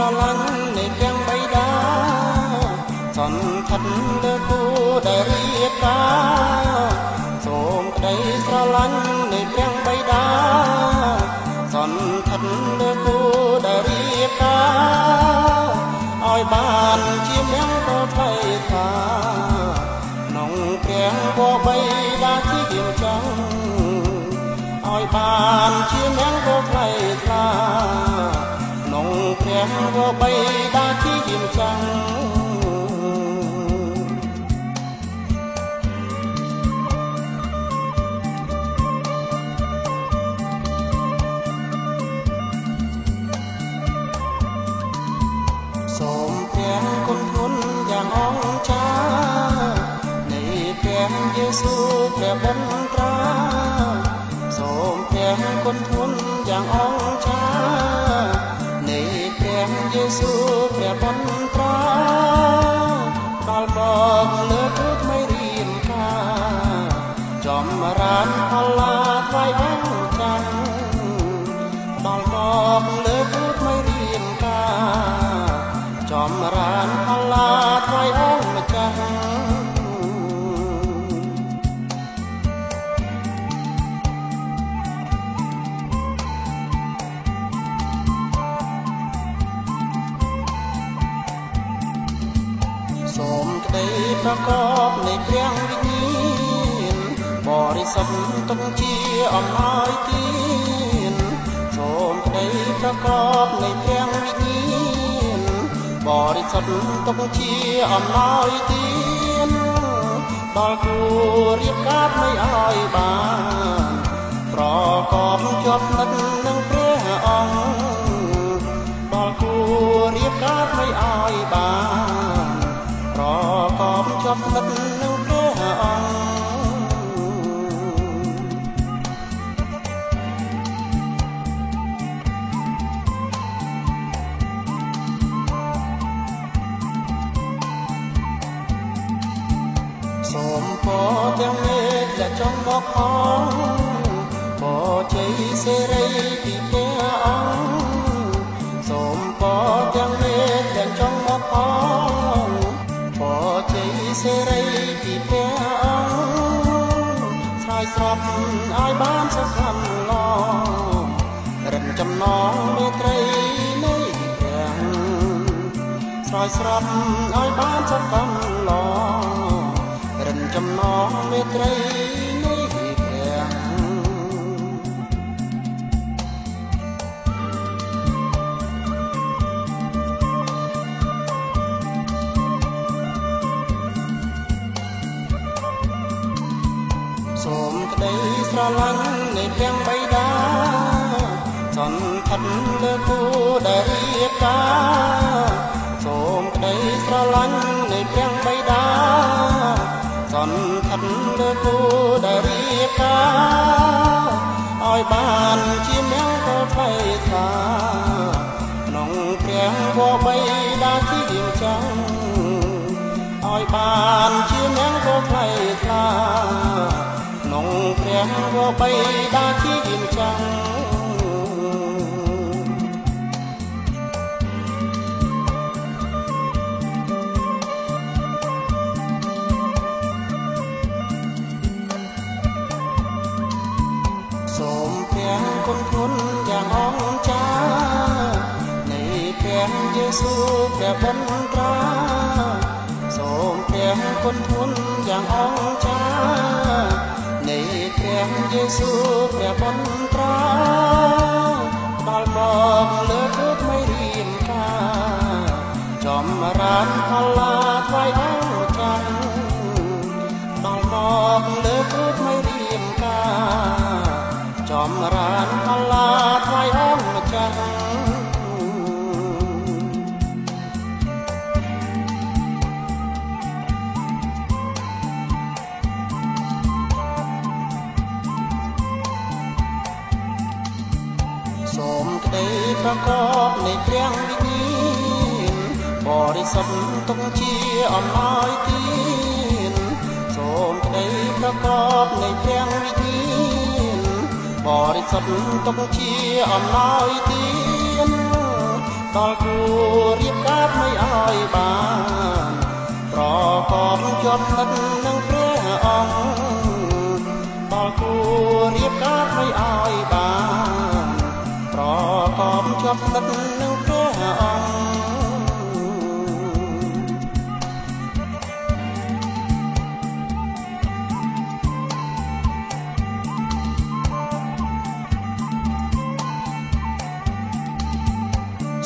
សូមក្តីស្រឡាញ់នៃទាំងបៃតាសន្ធិដ្ឋលើគូដែលរៀបការសូមក្តីស្រឡាញ់នៃទាំងបៃតាសន្ធិដ្ឋលើគូដែលរៀបការឲ្យបានជាមង្គលថ្លៃថ្លាក្នុងព្រះបបៃតាជាយាមចង់ឲ្យបានជា យេស៊ូព្រះបន្ត្រាដល់មកលើគឺថ្មីរៀនការចំរានផល្លាថ្វាយអង្គចាស់ដល់មកលើ ប្រកបនៃព្រះវិញ្ញាណបរិសុទ្ធទុកជាអំណោយទានសូមក្តីប្រកបនៃព្រះវិញ្ញាណបរិសុទ្ធទុកជាអំណោយទានដល់គូរៀបការមិនឲ្យបានប្រកបជាប់និតនឹ ប់ទឹកនៅព្រះអង្គសូមពរទាំងមេឃដែលចង់មកផងពរជ័យសេរីពីព្រះអង្គសូមពរ សេរីពីព្រះអង្គឆ្លើយស្របឲ្យបានសុខំឡងរិនចំណងមេត្រីនៃព្រះឆ្លើយស្របឲ្យបានសុខំឡងរិនចំណងមេត្រីនៃព្រះ សូមក្តីស្រឡាញ់នៃព្រះបៃតាសន្ធិដ្ឋលើគូដែលរៀបការសូមក្តីស្រឡាញ់នៃព្រះបៃតាសន្ធិដ្ឋលើគូដែលរៀបការឲ្យបានជាមង្គលថ្លៃថ្លាក្នុងព្រះវបៃតាជាយាមចង់ឲ្យបានជាមង្គលថ្លៃថ្លាក្នុង ព្រះវបៃតាជាយាមចង់សូមព្រះគុណគុណយ៉ាងអង្ចានៃព្រះយេស៊ូព្រះបន្ត្រាសូមព្រះគុណគុណយ៉ាងអង្ចានៃ ព្រះយេស៊ូព្រះបន្ត្រាដល់មកលើគឺថ្មីរៀនការចំរានផល្លាថ្វាយអង្គចាស់ដល់មកលើគឺថ្មីរៀនការចំរា សូមក្តីប្រកបនៃព្រះវិញ្ញាណបរិសុទ្ធទុកជាអំណោយទានសូមក្តីប្រកបនៃព្រះវិញ្ញាណបរិសុទ្ធទុកជាអំណោយទានដល់គួររៀបការថ្មីឲ្យបានប្រកបជាប់និតនឹង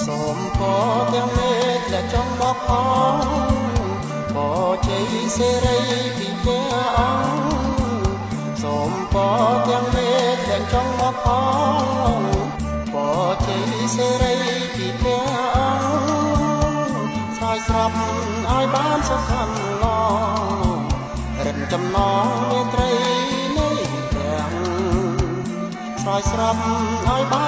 សូមពរទាំងមេឃដែលចង់មកអងពរជ័យសេរីពីព្រះអង្គសូមពរទាំងមេឃដែលចង់មកអងពរជ័យសេរីពីព្រះអង្គស្រោចស្រពឲ្យបានសុខសំឡងរិទ្ធចំណងមេត្រីនៃព្រះស្រោចស្រពឲ្យបាន